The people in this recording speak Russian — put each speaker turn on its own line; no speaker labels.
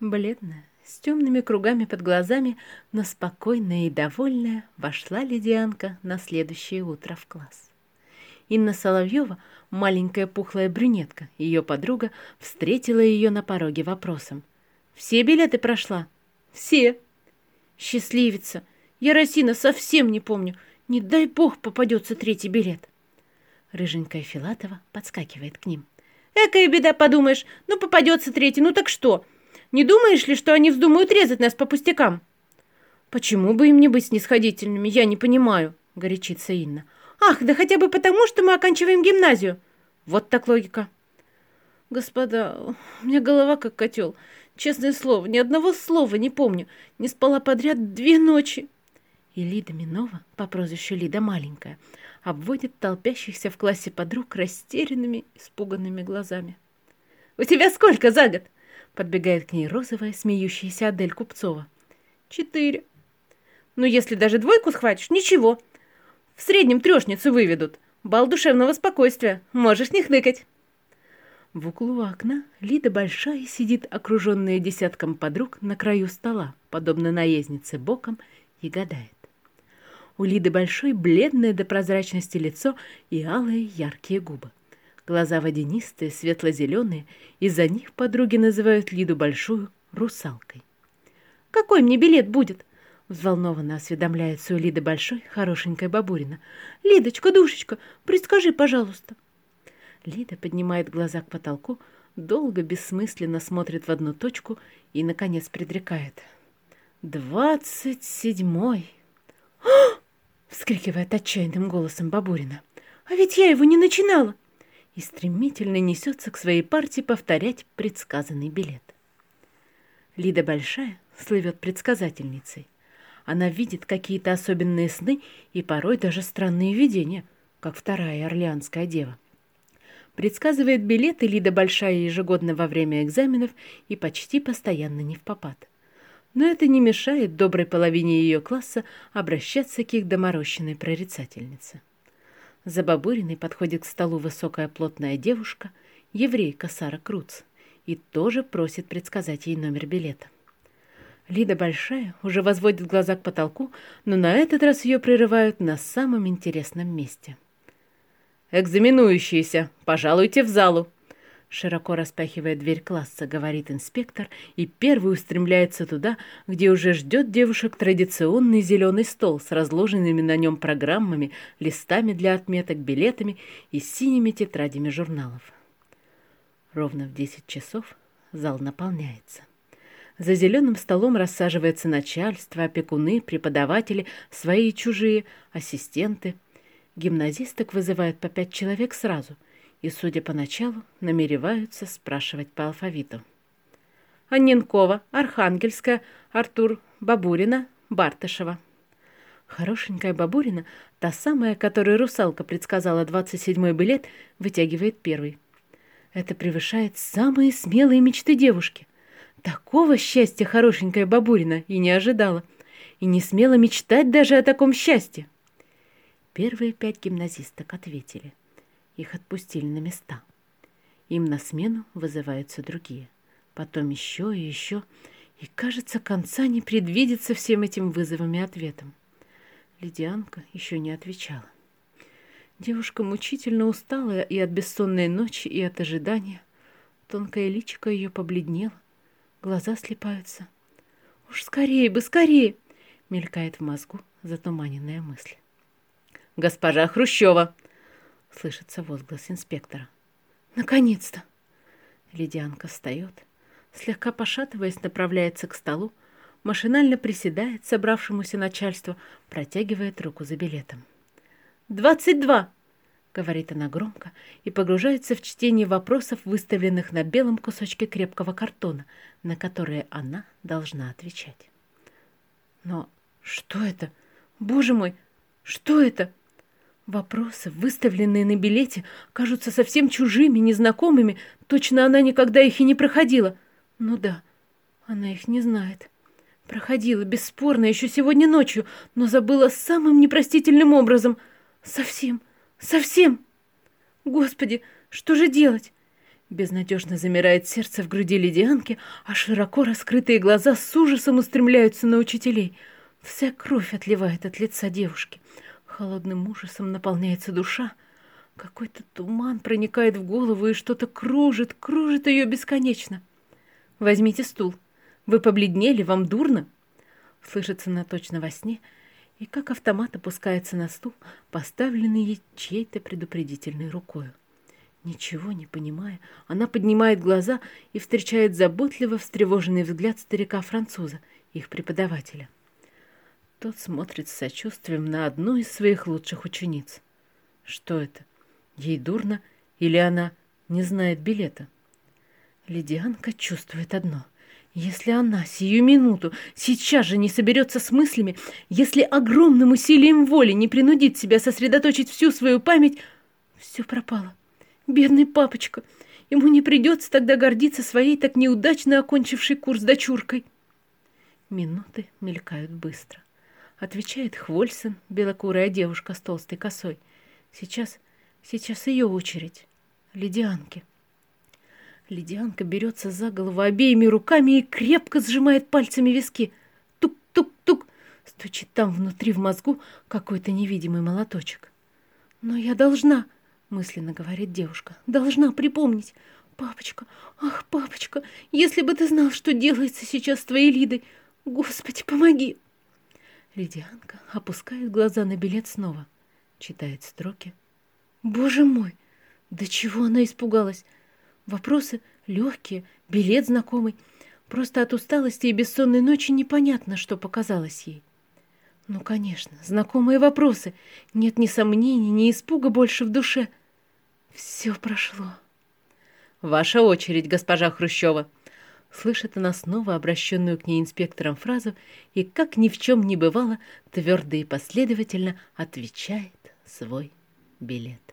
Бледная, с темными кругами под глазами, но спокойная и довольная, вошла ледянка на следующее утро в класс. Инна Соловьева, маленькая пухлая брюнетка, ее подруга, встретила ее на пороге вопросом. «Все билеты прошла?» «Все». «Счастливица! Я Росина совсем не помню. Не дай бог попадется третий билет». Рыженькая Филатова подскакивает к ним. «Экая беда, подумаешь. Ну, попадется третий, ну так что? Не думаешь ли, что они вздумают резать нас по пустякам?» «Почему бы им не быть снисходительными, я не понимаю», — горячится Инна. «Ах, да хотя бы потому, что мы оканчиваем гимназию». Вот так логика. «Господа, у меня голова как котел. Честное слово, ни одного слова не помню. Не спала подряд две ночи». И Лида Минова, по прозвищу Лида Маленькая, обводит толпящихся в классе подруг растерянными, испуганными глазами. «У тебя сколько за год?» Подбегает к ней розовая, смеющаяся Адель Купцова. «Четыре». «Ну, если даже двойку схватишь, ничего. В среднем трешницу выведут. Бал душевного спокойствия. Можешь не хныкать». В углу окна Лида Большая сидит, окруженная десятком подруг, на краю стола, подобно наезднице боком, и гадает. У Лиды Большой бледное до прозрачности лицо и алые яркие губы. Глаза водянистые, светло-зеленые, из-за них подруги называют Лиду Большую русалкой. «Какой мне билет будет?» Взволнованно осведомляется у Лиды Большой хорошенькая бабурина. «Лидочка, душечка, предскажи, пожалуйста». Лида поднимает глаза к потолку, долго бессмысленно смотрит в одну точку и, наконец, предрекает. «Двадцать седьмой!» вскрикивает отчаянным голосом бабурина. «А ведь я его не начинала!» И стремительно несется к своей партии повторять предсказанный билет. Лида Большая слывет предсказательницей. Она видит какие-то особенные сны и порой даже странные видения, как вторая орлеанская дева. Предсказывает билеты Лида Большая ежегодно во время экзаменов и почти постоянно не в попад. Но это не мешает доброй половине ее класса обращаться к их доморощенной прорицательнице. За Бабуриной подходит к столу высокая плотная девушка, еврейка Сара Круц, и тоже просит предсказать ей номер билета. Лида Большая уже возводит глаза к потолку, но на этот раз ее прерывают на самом интересном месте. «Экзаменующиеся, пожалуйте в залу!» Широко распахивая дверь класса, говорит инспектор, и первый устремляется туда, где уже ждет девушек традиционный зеленый стол с разложенными на нем программами, листами для отметок, билетами и синими тетрадями журналов. Ровно в десять часов зал наполняется. За зеленым столом рассаживается начальство, опекуны, преподаватели, свои и чужие, ассистенты. Гимназисток вызывают по пять человек сразу – и, судя по началу, намереваются спрашивать по алфавиту. Анненкова, Архангельская, Артур, Бабурина, Бартышева. Хорошенькая Бабурина, та самая, которой русалка предсказала 27-й билет, вытягивает первый. Это превышает самые смелые мечты девушки. Такого счастья хорошенькая Бабурина и не ожидала, и не смела мечтать даже о таком счастье. Первые пять гимназисток ответили. Их отпустили на места. Им на смену вызываются другие. Потом еще и еще. И, кажется, конца не предвидится всем этим вызовам и ответам. Лидианка еще не отвечала. Девушка мучительно устала и от бессонной ночи, и от ожидания. Тонкое личико ее побледнело, глаза слепаются. «Уж скорее бы, скорее!» — мелькает в мозгу затуманенная мысль. «Госпожа Хрущева!» — слышится возглас инспектора. «Наконец-то!» Ледянка встает, слегка пошатываясь, направляется к столу, машинально приседает собравшемуся начальству, протягивает руку за билетом. «Двадцать два!» — говорит она громко и погружается в чтение вопросов, выставленных на белом кусочке крепкого картона, на которые она должна отвечать. «Но что это? Боже мой, что это?» Вопросы, выставленные на билете, кажутся совсем чужими, незнакомыми. Точно она никогда их и не проходила. Ну да, она их не знает. Проходила, бесспорно, еще сегодня ночью, но забыла самым непростительным образом. Совсем, совсем. Господи, что же делать? Безнадежно замирает сердце в груди ледянки, а широко раскрытые глаза с ужасом устремляются на учителей. Вся кровь отливает от лица девушки. Холодным ужасом наполняется душа. Какой-то туман проникает в голову и что-то кружит, кружит ее бесконечно. «Возьмите стул. Вы побледнели, вам дурно?» Слышится она точно во сне, и как автомат опускается на стул, поставленный ей чьей-то предупредительной рукой. Ничего не понимая, она поднимает глаза и встречает заботливо встревоженный взгляд старика-француза, их преподавателя. Тот смотрит с сочувствием на одну из своих лучших учениц. Что это? Ей дурно или она не знает билета? Лидианка чувствует одно. Если она сию минуту сейчас же не соберется с мыслями, если огромным усилием воли не принудит себя сосредоточить всю свою память, все пропало. Бедный папочка, ему не придется тогда гордиться своей так неудачно окончившей курс дочуркой. Минуты мелькают быстро. Отвечает Хвольсон, белокурая девушка с толстой косой. Сейчас, сейчас ее очередь. Ледианке. Ледианка берется за голову обеими руками и крепко сжимает пальцами виски. Тук-тук-тук. Стучит там внутри в мозгу какой-то невидимый молоточек. Но я должна, мысленно говорит девушка, должна припомнить. Папочка, ах, папочка, если бы ты знал, что делается сейчас с твоей Лидой. Господи, помоги. Ледианка опускает глаза на билет снова, читает строки. Боже мой, до чего она испугалась? Вопросы легкие, билет знакомый. Просто от усталости и бессонной ночи непонятно, что показалось ей. Ну, конечно, знакомые вопросы. Нет ни сомнений, ни испуга больше в душе. Все прошло. Ваша очередь, госпожа Хрущева. Слышит она снова обращенную к ней инспектором фразу и, как ни в чем не бывало, твердо и последовательно отвечает свой билет.